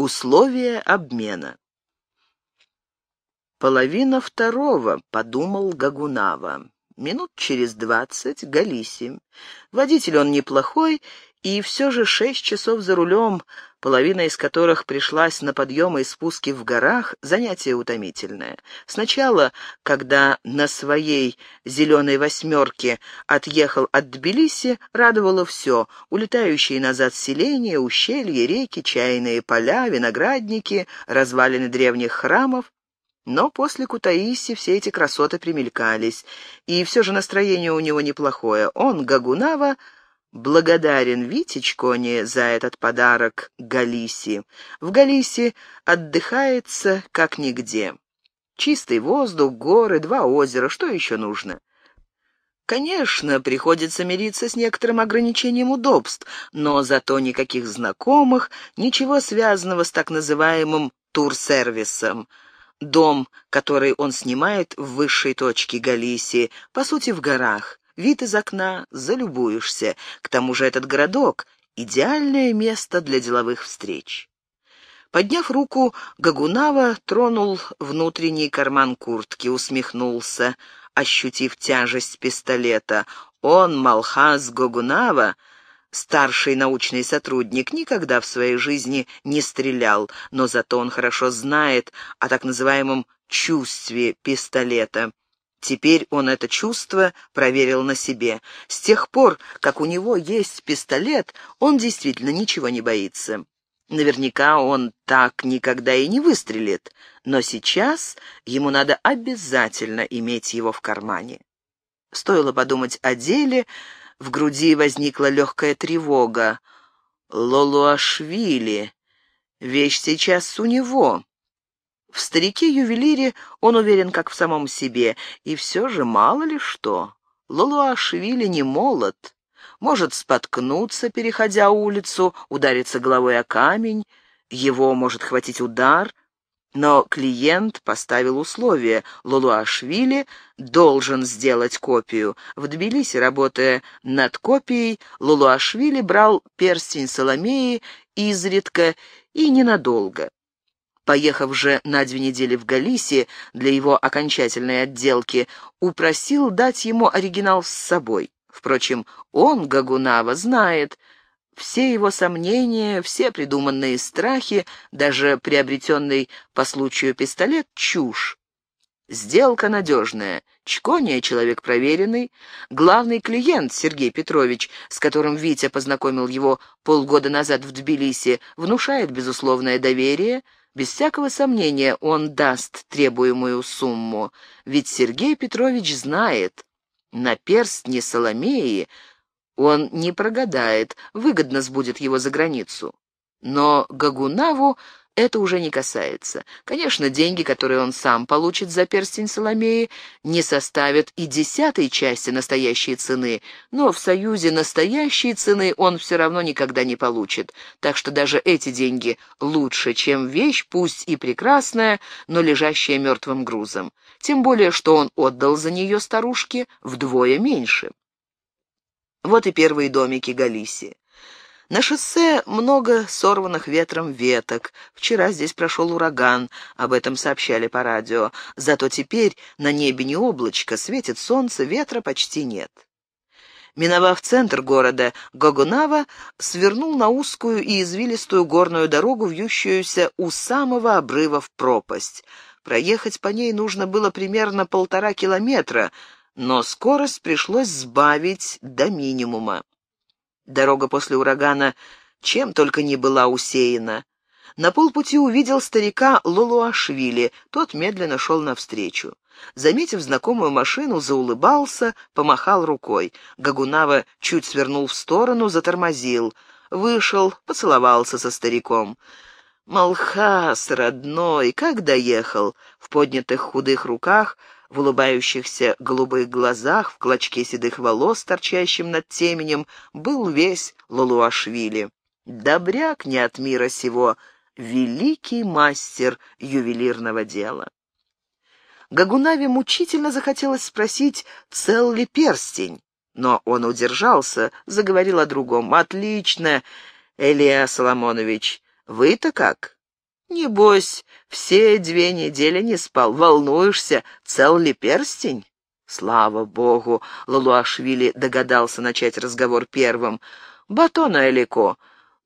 Условия обмена. «Половина второго», — подумал Гагунава. Минут через двадцать — Галиси. Водитель он неплохой, и все же шесть часов за рулем, половина из которых пришлась на подъемы и спуски в горах, занятие утомительное. Сначала, когда на своей «зеленой восьмерке» отъехал от Тбилиси, радовало все — улетающие назад селения, ущелья, реки, чайные поля, виноградники, развалины древних храмов. Но после Кутаиси все эти красоты примелькались, и все же настроение у него неплохое. Он, Гагунава, благодарен Витечконе за этот подарок Галиси. В Галиси отдыхается как нигде. Чистый воздух, горы, два озера, что еще нужно? Конечно, приходится мириться с некоторым ограничением удобств, но зато никаких знакомых, ничего связанного с так называемым турсервисом. Дом, который он снимает в высшей точке Галисии, по сути, в горах. Вид из окна залюбуешься. К тому же этот городок — идеальное место для деловых встреч. Подняв руку, Гагунава тронул внутренний карман куртки, усмехнулся, ощутив тяжесть пистолета. Он, Малхаз Гагунава, старший научный сотрудник, никогда в своей жизни не стрелял, но зато он хорошо знает о так называемом чувстве пистолета. Теперь он это чувство проверил на себе. С тех пор, как у него есть пистолет, он действительно ничего не боится. Наверняка он так никогда и не выстрелит, но сейчас ему надо обязательно иметь его в кармане. Стоило подумать о деле, в груди возникла легкая тревога. Лолуашвили. Вещь сейчас у него. В старике-ювелире он уверен как в самом себе, и все же мало ли что. Лолуашвили не молод. Может споткнуться, переходя улицу, удариться головой о камень, его может хватить удар, но клиент поставил условие. Лулуашвили должен сделать копию. В Тбилиси, работая над копией, Лулуашвили брал перстень Соломеи изредка и ненадолго. Поехав же на две недели в Галиси для его окончательной отделки, упросил дать ему оригинал с собой. Впрочем, он, Гагунава, знает, все его сомнения, все придуманные страхи, даже приобретенный по случаю пистолет — чушь. Сделка надежная, Чкония — человек проверенный, главный клиент Сергей Петрович, с которым Витя познакомил его полгода назад в Тбилиси, внушает безусловное доверие, без всякого сомнения он даст требуемую сумму, ведь Сергей Петрович знает, на перстне Соломеи он не прогадает, выгодно сбудет его за границу. Но Гагунаву это уже не касается. Конечно, деньги, которые он сам получит за перстень Соломеи, не составят и десятой части настоящей цены, но в союзе настоящей цены он все равно никогда не получит. Так что даже эти деньги лучше, чем вещь, пусть и прекрасная, но лежащая мертвым грузом. Тем более, что он отдал за нее старушке вдвое меньше. Вот и первые домики Галисии. На шоссе много сорванных ветром веток. Вчера здесь прошел ураган, об этом сообщали по радио. Зато теперь на небе не облачко, светит солнце, ветра почти нет. Миновав центр города, Гогунава свернул на узкую и извилистую горную дорогу, вьющуюся у самого обрыва в пропасть. Проехать по ней нужно было примерно полтора километра — но скорость пришлось сбавить до минимума. Дорога после урагана чем только не была усеяна. На полпути увидел старика Лолуашвили, тот медленно шел навстречу. Заметив знакомую машину, заулыбался, помахал рукой. Гагунава чуть свернул в сторону, затормозил. Вышел, поцеловался со стариком. «Малхас, родной, как доехал?» В поднятых худых руках в улыбающихся голубых глазах, в клочке седых волос, торчащим над теменем, был весь Лалуашвили. Добряк не от мира сего, великий мастер ювелирного дела. Гагунаве мучительно захотелось спросить, цел ли перстень, но он удержался, заговорил о другом. «Отлично, Элия Соломонович, вы-то как? Небось, все две недели не спал. Волнуешься, цел ли перстень? Слава богу, Лалуашвили догадался начать разговор первым. «Батон Алико,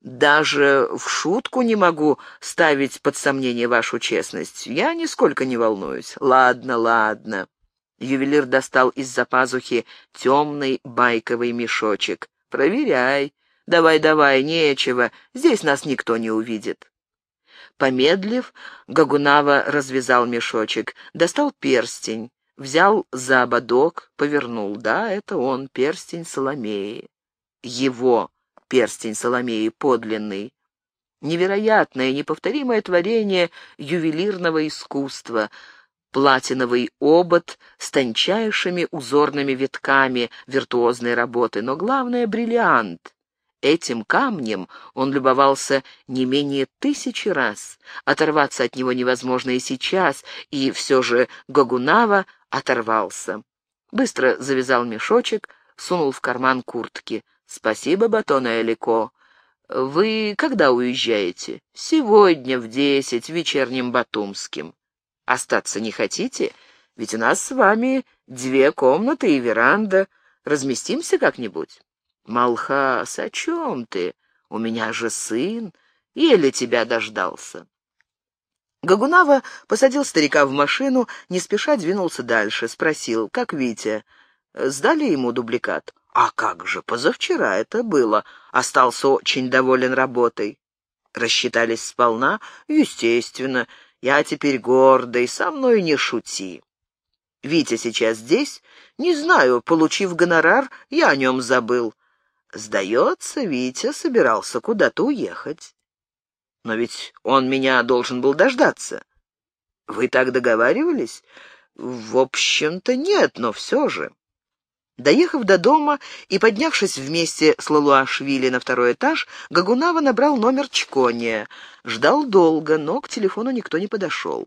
даже в шутку не могу ставить под сомнение вашу честность. Я нисколько не волнуюсь. Ладно, ладно». Ювелир достал из-за пазухи темный байковый мешочек. «Проверяй. Давай-давай, нечего. Здесь нас никто не увидит». Помедлив, Гагунава развязал мешочек, достал перстень, взял за ободок, повернул. Да, это он, перстень Соломеи. Его перстень Соломеи подлинный. Невероятное, неповторимое творение ювелирного искусства, платиновый обод с тончайшими узорными витками виртуозной работы, но главное — бриллиант. Этим камнем он любовался не менее тысячи раз. Оторваться от него невозможно и сейчас, и все же Гогунава оторвался. Быстро завязал мешочек, сунул в карман куртки. «Спасибо, Батона Элико. Вы когда уезжаете?» «Сегодня в десять, вечерним Батумским». «Остаться не хотите? Ведь у нас с вами две комнаты и веранда. Разместимся как-нибудь?» «Малхас, о чем ты? У меня же сын. Еле тебя дождался». Гагунава посадил старика в машину, не спеша двинулся дальше, спросил, как Витя. Сдали ему дубликат? А как же, позавчера это было. Остался очень доволен работой. Рассчитались сполна? Естественно. Я теперь гордый, со мной не шути. Витя сейчас здесь? Не знаю, получив гонорар, я о нем забыл. Сдается, Витя собирался куда-то уехать. Но ведь он меня должен был дождаться. Вы так договаривались? В общем-то, нет, но все же. Доехав до дома и поднявшись вместе с Лалуашвили на второй этаж, Гагунава набрал номер Чкония. Ждал долго, но к телефону никто не подошел.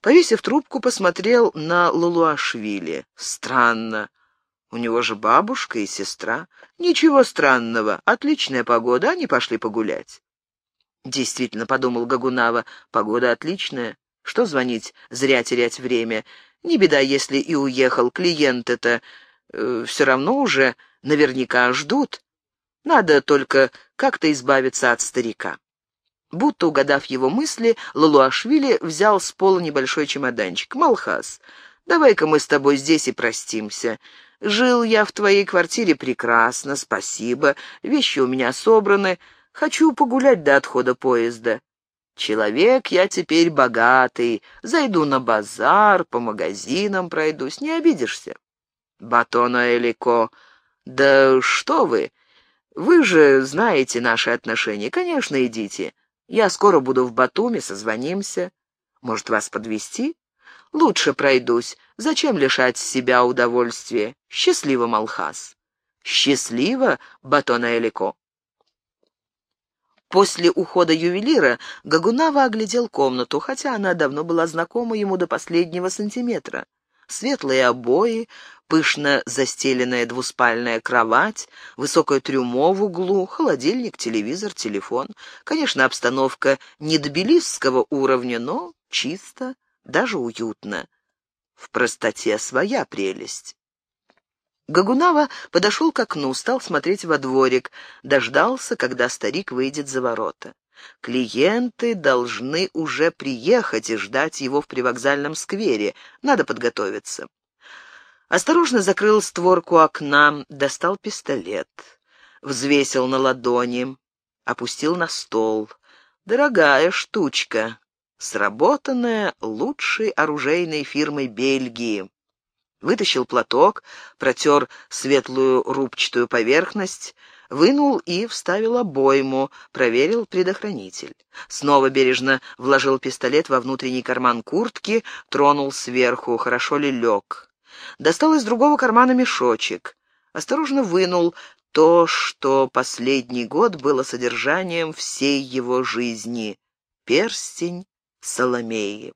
Повесив трубку, посмотрел на Лалуашвили. Странно. У него же бабушка и сестра. Ничего странного. Отличная погода, они пошли погулять. Действительно, подумал Гагунава, погода отличная. Что звонить, зря терять время. Не беда, если и уехал. Клиент это э, все равно уже наверняка ждут. Надо только как-то избавиться от старика. Будто угадав его мысли, Лалуашвили взял с пола небольшой чемоданчик. «Малхас, давай-ка мы с тобой здесь и простимся. Жил я в твоей квартире прекрасно, спасибо, вещи у меня собраны, хочу погулять до отхода поезда. Человек я теперь богатый, зайду на базар, по магазинам пройдусь, не обидишься. Батона Элико, да что вы, вы же знаете наши отношения, конечно, идите. Я скоро буду в Батуме, созвонимся. Может, вас подвести? Лучше пройдусь. Зачем лишать себя удовольствия? Счастливо, Малхас. Счастливо, Батона Элико. После ухода ювелира Гагунава оглядел комнату, хотя она давно была знакома ему до последнего сантиметра. Светлые обои, пышно застеленная двуспальная кровать, высокое трюмо в углу, холодильник, телевизор, телефон. Конечно, обстановка не тбилисского уровня, но чисто, даже уютно. В простоте своя прелесть. Гагунава подошел к окну, стал смотреть во дворик, дождался, когда старик выйдет за ворота. Клиенты должны уже приехать и ждать его в привокзальном сквере. Надо подготовиться. Осторожно закрыл створку окна, достал пистолет. Взвесил на ладони, опустил на стол. Дорогая штучка, сработанная лучшей оружейной фирмой Бельгии. Вытащил платок, протер светлую рубчатую поверхность, вынул и вставил обойму, проверил предохранитель. Снова бережно вложил пистолет во внутренний карман куртки, тронул сверху, хорошо ли лег. Достал из другого кармана мешочек. Осторожно вынул то, что последний год было содержанием всей его жизни — перстень Соломеи.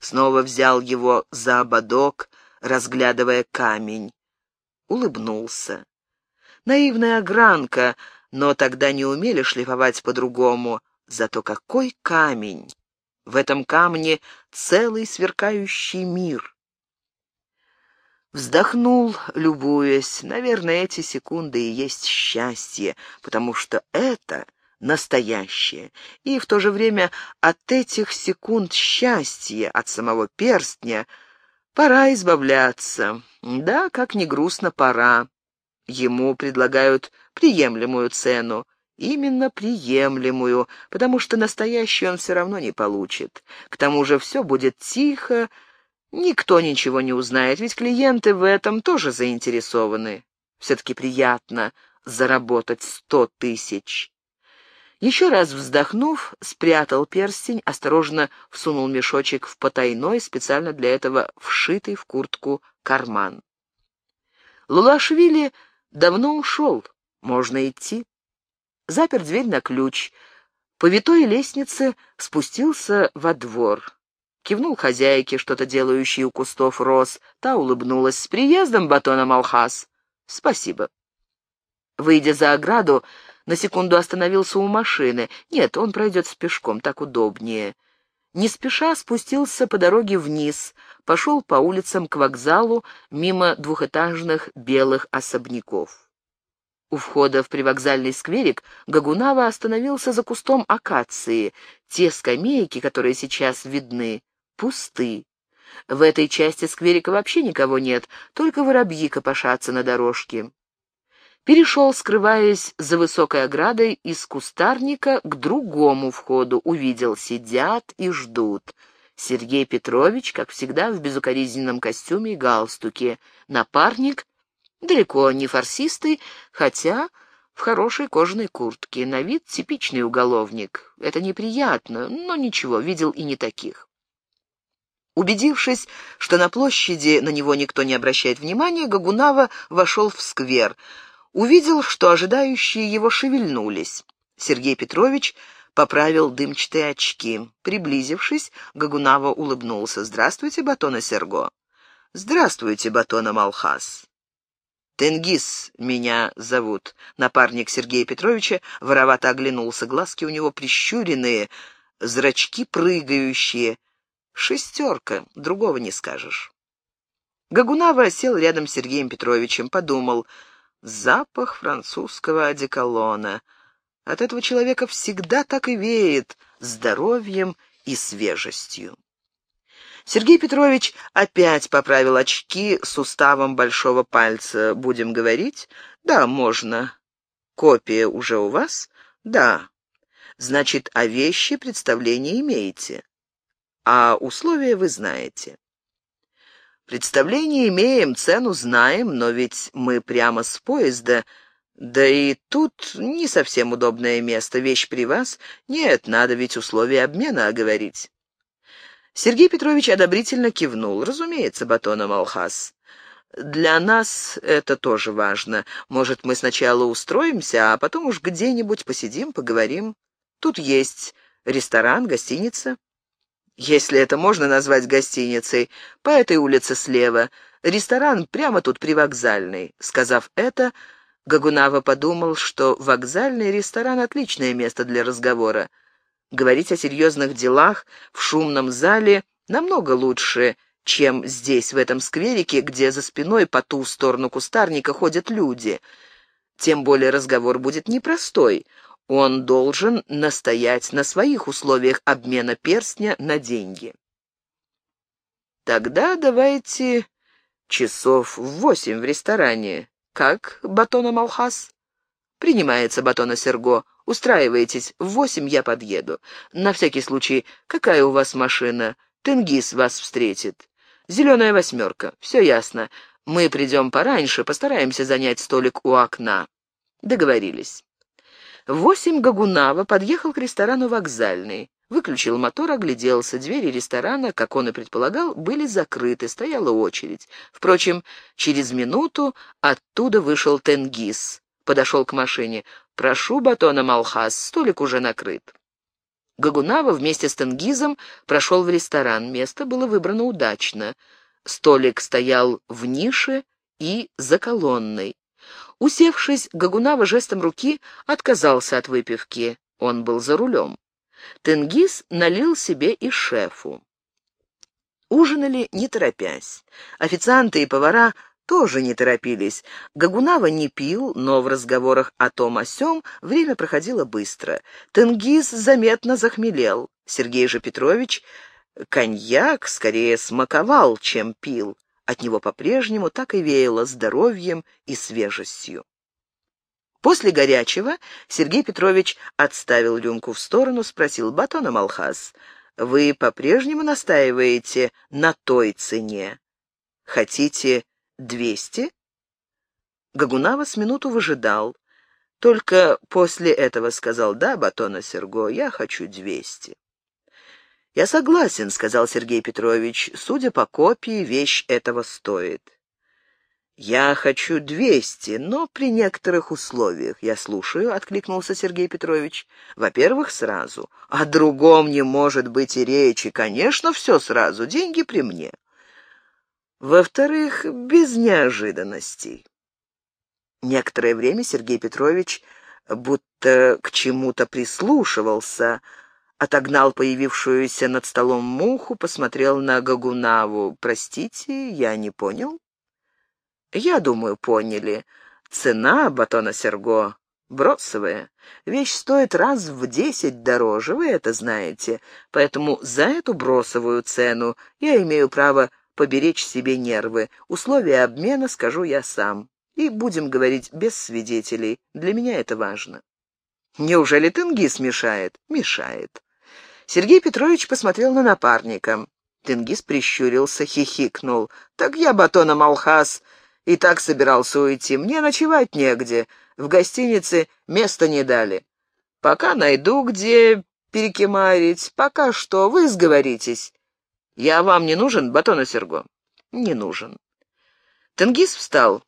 Снова взял его за ободок, разглядывая камень. Улыбнулся. Наивная огранка, но тогда не умели шлифовать по-другому. Зато какой камень! В этом камне целый сверкающий мир. Вздохнул, любуясь. Наверное, эти секунды и есть счастье, потому что это настоящее. И в то же время от этих секунд счастья, от самого перстня, пора избавляться. Да, как ни грустно, пора. Ему предлагают приемлемую цену. Именно приемлемую, потому что настоящий он все равно не получит. К тому же все будет тихо, никто ничего не узнает, ведь клиенты в этом тоже заинтересованы. Все-таки приятно заработать сто тысяч. Еще раз вздохнув, спрятал перстень, осторожно всунул мешочек в потайной, специально для этого вшитый в куртку карман. Лулашвили давно ушел, можно идти. Запер дверь на ключ, по витой лестнице спустился во двор. Кивнул хозяйке, что-то делающей у кустов роз. Та улыбнулась. «С приездом, Батона Алхас!» «Спасибо». Выйдя за ограду, на секунду остановился у машины. Нет, он пройдет с пешком, так удобнее. Не спеша спустился по дороге вниз, пошел по улицам к вокзалу мимо двухэтажных белых особняков. У входа в привокзальный скверик Гагунава остановился за кустом акации. Те скамейки, которые сейчас видны, пусты. В этой части скверика вообще никого нет, только воробьи копошатся на дорожке перешел, скрываясь за высокой оградой, из кустарника к другому входу, увидел, сидят и ждут. Сергей Петрович, как всегда, в безукоризненном костюме и галстуке. Напарник, далеко не фарсистый, хотя в хорошей кожаной куртке. На вид типичный уголовник. Это неприятно, но ничего, видел и не таких. Убедившись, что на площади на него никто не обращает внимания, Гагунава вошел в сквер — увидел, что ожидающие его шевельнулись. Сергей Петрович поправил дымчатые очки. Приблизившись, Гагунава улыбнулся. «Здравствуйте, Батона Серго». «Здравствуйте, Батона Малхас». «Тенгиз меня зовут». Напарник Сергея Петровича воровато оглянулся. Глазки у него прищуренные, зрачки прыгающие. «Шестерка, другого не скажешь». Гагунава сел рядом с Сергеем Петровичем, подумал — Запах французского одеколона. От этого человека всегда так и веет здоровьем и свежестью. Сергей Петрович опять поправил очки с уставом большого пальца. «Будем говорить?» «Да, можно». «Копия уже у вас?» «Да». «Значит, о вещи представление имеете?» «А условия вы знаете». Представление имеем, цену знаем, но ведь мы прямо с поезда. Да и тут не совсем удобное место, вещь при вас. Нет, надо ведь условия обмена оговорить. Сергей Петрович одобрительно кивнул. Разумеется, Батона Малхас. Для нас это тоже важно. Может, мы сначала устроимся, а потом уж где-нибудь посидим, поговорим. Тут есть ресторан, гостиница. Если это можно назвать гостиницей, по этой улице слева. Ресторан прямо тут привокзальный. Сказав это, Гагунава подумал, что вокзальный ресторан — отличное место для разговора. Говорить о серьезных делах в шумном зале намного лучше, чем здесь, в этом скверике, где за спиной по ту сторону кустарника ходят люди. Тем более разговор будет непростой. Он должен настоять на своих условиях обмена перстня на деньги. Тогда давайте часов в восемь в ресторане. Как, Батона Малхас? Принимается, Батона Серго. Устраивайтесь, в восемь я подъеду. На всякий случай, какая у вас машина? Тенгиз вас встретит. Зеленая восьмерка. Все ясно. Мы придем пораньше, постараемся занять столик у окна. Договорились. Восемь Гагунава подъехал к ресторану «Вокзальный». Выключил мотор, огляделся. Двери ресторана, как он и предполагал, были закрыты, стояла очередь. Впрочем, через минуту оттуда вышел Тенгиз. Подошел к машине. «Прошу, Батона Малхас, столик уже накрыт». Гагунава вместе с Тенгизом прошел в ресторан. Место было выбрано удачно. Столик стоял в нише и за колонной. Усевшись, Гагунава жестом руки отказался от выпивки. Он был за рулем. Тенгиз налил себе и шефу. Ужинали не торопясь. Официанты и повара тоже не торопились. Гагунава не пил, но в разговорах о том о сём время проходило быстро. Тенгиз заметно захмелел. Сергей же Петрович коньяк скорее смаковал, чем пил. От него по-прежнему так и веяло здоровьем и свежестью. После горячего Сергей Петрович отставил рюмку в сторону, спросил Батона Малхас, «Вы по-прежнему настаиваете на той цене? Хотите двести?» Гагунава с минуту выжидал. Только после этого сказал, «Да, Батона Серго, я хочу двести». «Я согласен», — сказал Сергей Петрович, — «судя по копии, вещь этого стоит». «Я хочу двести, но при некоторых условиях. Я слушаю», — откликнулся Сергей Петрович. «Во-первых, сразу. О другом не может быть и речи. Конечно, все сразу. Деньги при мне. Во-вторых, без неожиданностей». Некоторое время Сергей Петрович будто к чему-то прислушивался, отогнал появившуюся над столом муху, посмотрел на Гагунаву. «Простите, я не понял». Я думаю, поняли. Цена батона Серго бросовая. Вещь стоит раз в десять дороже, вы это знаете. Поэтому за эту бросовую цену я имею право поберечь себе нервы. Условия обмена скажу я сам. И будем говорить без свидетелей. Для меня это важно. Неужели Тенгиз мешает? Мешает. Сергей Петрович посмотрел на напарника. Тенгиз прищурился, хихикнул. «Так я батона Малхас и так собирался уйти. Мне ночевать негде. В гостинице места не дали. Пока найду, где перекимарить. Пока что вы сговоритесь. Я вам не нужен, Батона Серго? Не нужен. Тенгиз встал.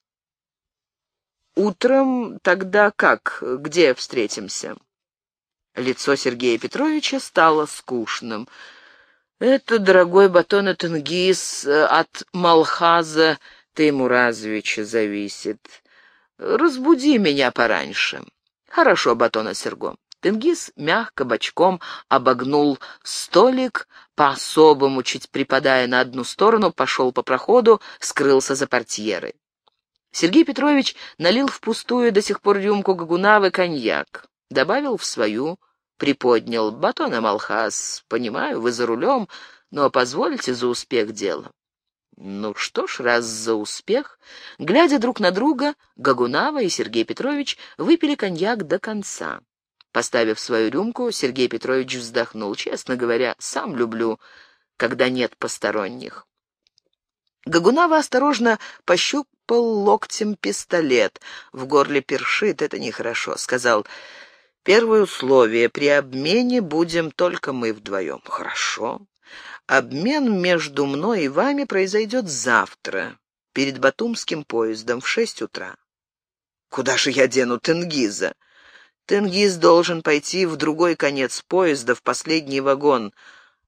Утром тогда как? Где встретимся? Лицо Сергея Петровича стало скучным. Это, дорогой Батона Тенгиз, от Малхаза Таймуразовича зависит. Разбуди меня пораньше. Хорошо, Батона Серго. Тенгиз мягко бочком обогнул столик, по-особому, чуть припадая на одну сторону, пошел по проходу, скрылся за портьерой. Сергей Петрович налил в пустую до сих пор рюмку Гагунавы коньяк, добавил в свою, приподнял. «Батона Малхас, понимаю, вы за рулем, но позвольте за успех дела». Ну что ж, раз за успех. Глядя друг на друга, Гагунава и Сергей Петрович выпили коньяк до конца. Поставив свою рюмку, Сергей Петрович вздохнул. Честно говоря, сам люблю, когда нет посторонних. Гагунава осторожно пощупал локтем пистолет. В горле першит, это нехорошо. Сказал, первое условие, при обмене будем только мы вдвоем. Хорошо. Обмен между мной и вами произойдет завтра, перед Батумским поездом в шесть утра. Куда же я дену Тенгиза? Тенгиз должен пойти в другой конец поезда, в последний вагон,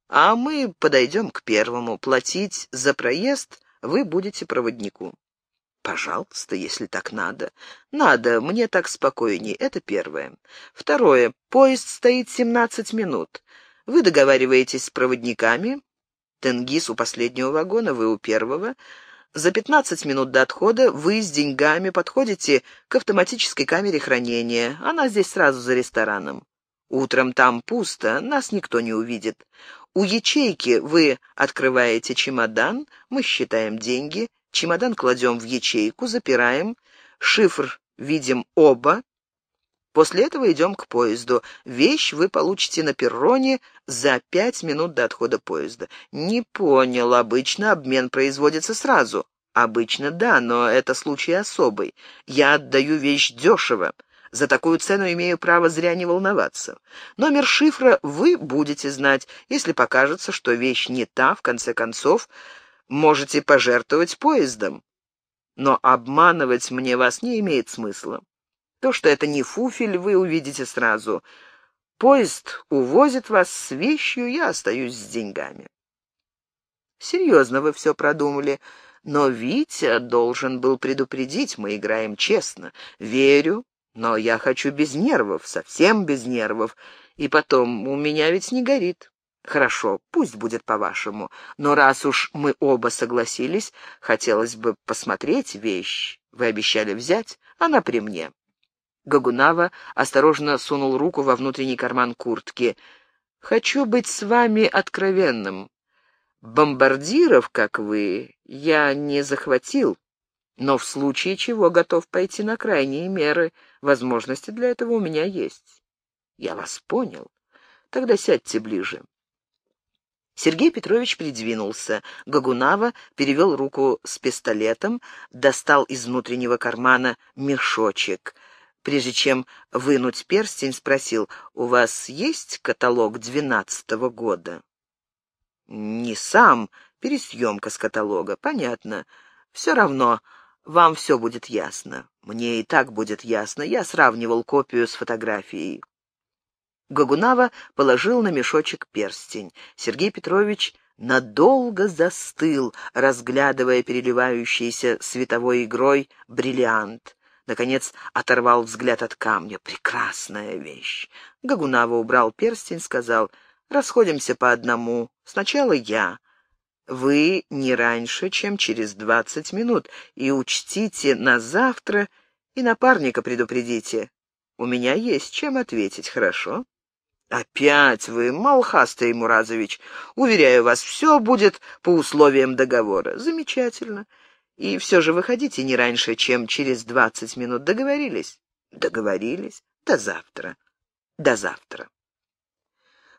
а мы подойдем к первому. Платить за проезд вы будете проводнику. Пожалуйста, если так надо. Надо, мне так спокойней. Это первое. Второе. Поезд стоит семнадцать минут. Вы договариваетесь с проводниками, Тенгиз у последнего вагона, вы у первого. За 15 минут до отхода вы с деньгами подходите к автоматической камере хранения. Она здесь сразу за рестораном. Утром там пусто, нас никто не увидит. У ячейки вы открываете чемодан, мы считаем деньги, чемодан кладем в ячейку, запираем, шифр видим оба, После этого идем к поезду. Вещь вы получите на перроне за пять минут до отхода поезда. Не понял, обычно обмен производится сразу. Обычно да, но это случай особый. Я отдаю вещь дешево. За такую цену имею право зря не волноваться. Номер шифра вы будете знать. Если покажется, что вещь не та, в конце концов, можете пожертвовать поездом. Но обманывать мне вас не имеет смысла. То, что это не фуфель, вы увидите сразу. Поезд увозит вас с вещью, я остаюсь с деньгами. Серьезно вы все продумали. Но Витя должен был предупредить, мы играем честно. Верю, но я хочу без нервов, совсем без нервов. И потом, у меня ведь не горит. Хорошо, пусть будет по-вашему, но раз уж мы оба согласились, хотелось бы посмотреть вещь. Вы обещали взять, она при мне. Гагунава осторожно сунул руку во внутренний карман куртки. «Хочу быть с вами откровенным. Бомбардиров, как вы, я не захватил, но в случае чего готов пойти на крайние меры. Возможности для этого у меня есть». «Я вас понял. Тогда сядьте ближе». Сергей Петрович придвинулся. Гагунава перевел руку с пистолетом, достал из внутреннего кармана мешочек. Прежде чем вынуть перстень, спросил, «У вас есть каталог двенадцатого года?» «Не сам, пересъемка с каталога, понятно. Все равно, вам все будет ясно. Мне и так будет ясно. Я сравнивал копию с фотографией». Гагунава положил на мешочек перстень. Сергей Петрович надолго застыл, разглядывая переливающийся световой игрой бриллиант. Наконец оторвал взгляд от камня. Прекрасная вещь. Гагунава убрал перстень, сказал, «Расходимся по одному. Сначала я. Вы не раньше, чем через двадцать минут, и учтите на завтра и напарника предупредите. У меня есть чем ответить, хорошо?» «Опять вы, Малхастый Муразович! Уверяю вас, все будет по условиям договора. Замечательно. И все же выходите не раньше, чем через двадцать минут. Договорились?» «Договорились. До завтра. До завтра».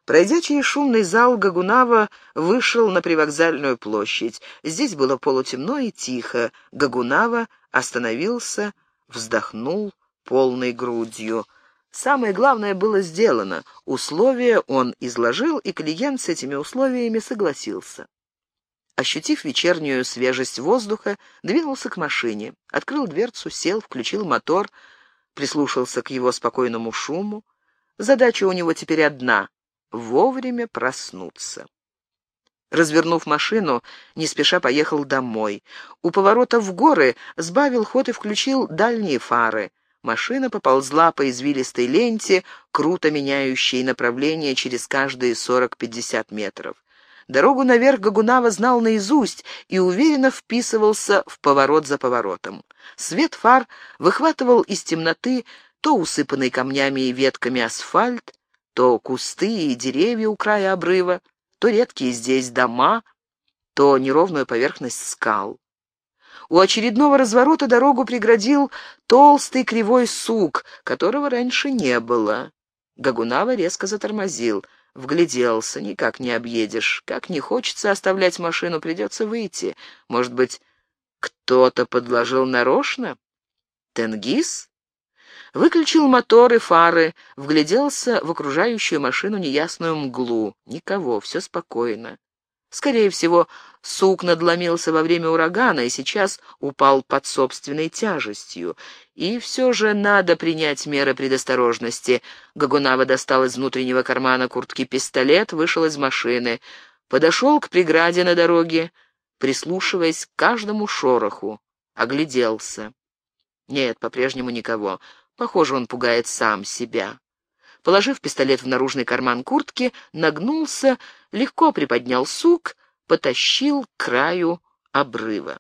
Пройдя через шумный зал, Гагунава вышел на привокзальную площадь. Здесь было полутемно и тихо. Гагунава остановился, вздохнул полной грудью. Самое главное было сделано. Условия он изложил, и клиент с этими условиями согласился. Ощутив вечернюю свежесть воздуха, двинулся к машине, открыл дверцу, сел, включил мотор, прислушался к его спокойному шуму. Задача у него теперь одна — вовремя проснуться. Развернув машину, не спеша поехал домой. У поворота в горы сбавил ход и включил дальние фары — Машина поползла по извилистой ленте, круто меняющей направление через каждые сорок-пятьдесят метров. Дорогу наверх Гагунава знал наизусть и уверенно вписывался в поворот за поворотом. Свет фар выхватывал из темноты то усыпанный камнями и ветками асфальт, то кусты и деревья у края обрыва, то редкие здесь дома, то неровную поверхность скал. У очередного разворота дорогу преградил толстый кривой сук, которого раньше не было. Гагунава резко затормозил. Вгляделся, никак не объедешь. Как не хочется оставлять машину, придется выйти. Может быть, кто-то подложил нарочно? Тенгиз? Выключил мотор и фары, вгляделся в окружающую машину неясную мглу. Никого, все спокойно. Скорее всего, сук надломился во время урагана и сейчас упал под собственной тяжестью. И все же надо принять меры предосторожности. Гагунава достал из внутреннего кармана куртки пистолет, вышел из машины, подошел к преграде на дороге, прислушиваясь к каждому шороху, огляделся. Нет, по-прежнему никого. Похоже, он пугает сам себя. Положив пистолет в наружный карман куртки, нагнулся, легко приподнял сук, потащил к краю обрыва.